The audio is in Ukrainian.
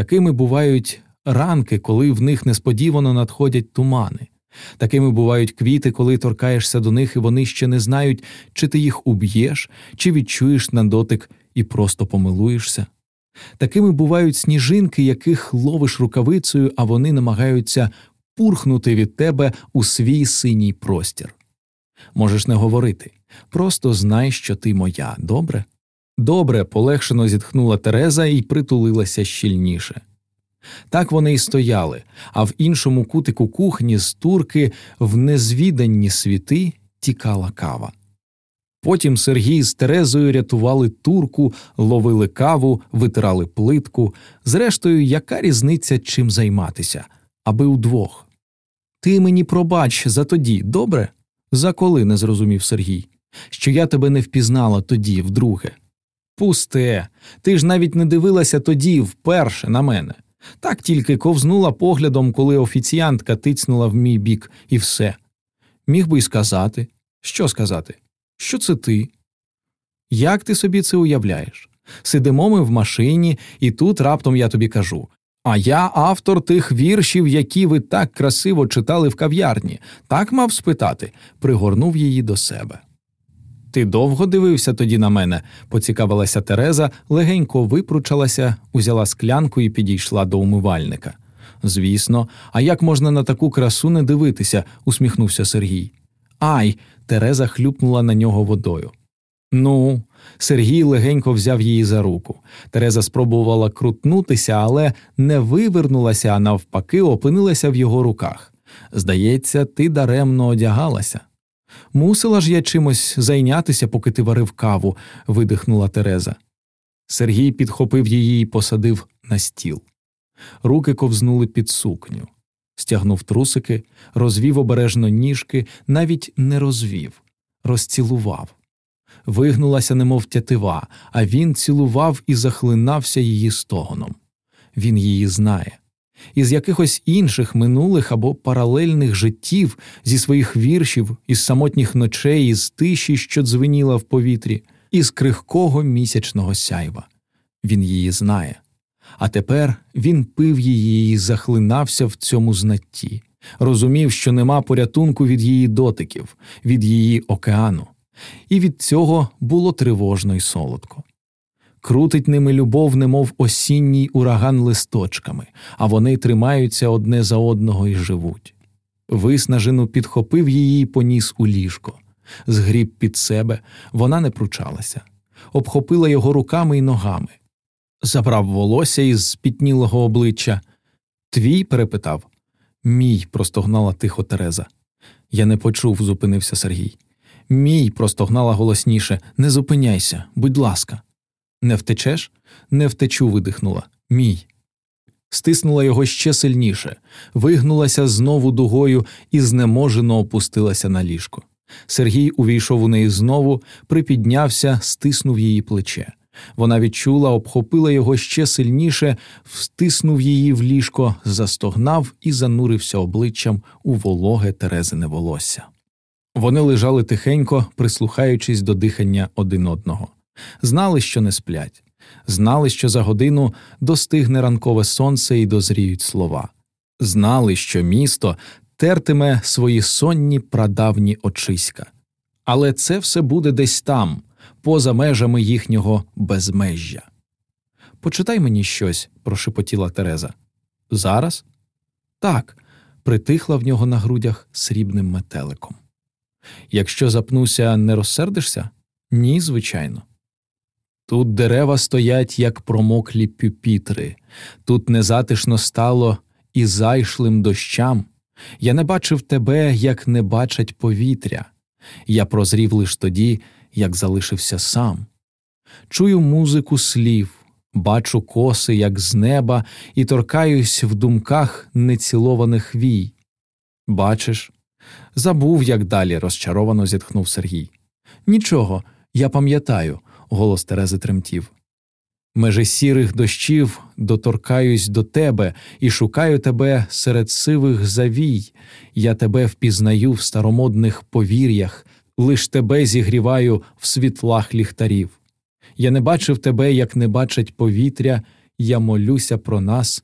Такими бувають ранки, коли в них несподівано надходять тумани. Такими бувають квіти, коли торкаєшся до них, і вони ще не знають, чи ти їх уб'єш, чи відчуєш на дотик і просто помилуєшся. Такими бувають сніжинки, яких ловиш рукавицею, а вони намагаються пурхнути від тебе у свій синій простір. Можеш не говорити, просто знай, що ти моя, добре? Добре, полегшено зітхнула Тереза і притулилася щільніше. Так вони й стояли, а в іншому кутику кухні з турки в незвіданні світи тікала кава. Потім Сергій з Терезою рятували турку, ловили каву, витирали плитку. Зрештою, яка різниця чим займатися, аби удвох. Ти мені пробач за тоді, добре? За коли не зрозумів Сергій, що я тебе не впізнала тоді, вдруге. Пусте, ти ж навіть не дивилася тоді вперше на мене. Так тільки ковзнула поглядом, коли офіціантка тицнула в мій бік, і все. Міг би й сказати. Що сказати? Що це ти? Як ти собі це уявляєш? Сидимо ми в машині, і тут раптом я тобі кажу. А я автор тих віршів, які ви так красиво читали в кав'ярні, так мав спитати, пригорнув її до себе. Ти довго дивився тоді на мене, поцікавилася Тереза, легенько випручалася, узяла склянку і підійшла до умивальника. Звісно, а як можна на таку красу не дивитися? усміхнувся Сергій. Ай. Тереза хлюпнула на нього водою. Ну, Сергій легенько взяв її за руку. Тереза спробувала крутнутися, але не вивернулася, а навпаки, опинилася в його руках. Здається, ти даремно одягалася. Мусила ж я чимось зайнятися, поки ти варив каву, видихнула Тереза. Сергій підхопив її і посадив на стіл. Руки ковзнули під сукню, стягнув трусики, розвів обережно ніжки, навіть не розвів, розцілував. Вигнулася, немов тятива, а він цілував і захлинався її стогоном. Він її знає із якихось інших минулих або паралельних життів, зі своїх віршів, із самотніх ночей, із тиші, що дзвеніла в повітрі, із крихкого місячного сяйва. Він її знає. А тепер він пив її і захлинався в цьому знатті, розумів, що нема порятунку від її дотиків, від її океану, і від цього було тривожно й солодко крутить ними любов, немов осінній ураган листочками, а вони тримаються одне за одного і живуть. Виснажену підхопив її і поніс у ліжко, згріб під себе, вона не пручалася, обхопила його руками й ногами, забрав волосся із спітнілого обличчя. Твій? перепитав. Мій, простогнала тихо Тереза. Я не почув, зупинився Сергій. Мій, простогнала голосніше, не зупиняйся, будь ласка. Не втечеш? Не втечу, видихнула. Мій. Стиснула його ще сильніше, вигнулася знову дугою і знеможено опустилася на ліжко. Сергій увійшов у неї знову, припіднявся, стиснув її плече. Вона відчула, обхопила його ще сильніше, встиснув її в ліжко, застогнав і занурився обличчям у вологе Терезине волосся. Вони лежали тихенько, прислухаючись до дихання один одного знали, що не сплять, знали, що за годину достигне ранкове сонце і дозріють слова, знали, що місто тертиме свої сонні прадавні очиська. Але це все буде десь там, поза межами їхнього безмежжя. Почитай мені щось, прошепотіла Тереза. Зараз? Так, притихла в нього на грудях срібним метеликом. Якщо запнуся, не розсердишся? Ні, звичайно. Тут дерева стоять, як промоклі пюпітри, тут незатишно стало і зайшлим дощам. Я не бачив тебе, як не бачать повітря, я прозрів лиш тоді, як залишився сам. Чую музику слів, бачу коси, як з неба, і торкаюсь в думках нецілованих вій. Бачиш, забув, як далі, розчаровано зітхнув Сергій. Нічого, я пам'ятаю голос Терези тремтів. Межи сірих дощів доторкаюсь до тебе і шукаю тебе серед сивих завій, я тебе впізнаю в старомодних повір'ях, лиш тебе зігріваю в світлах ліхтарів. Я не бачив тебе, як не бачать повітря, я молюся про нас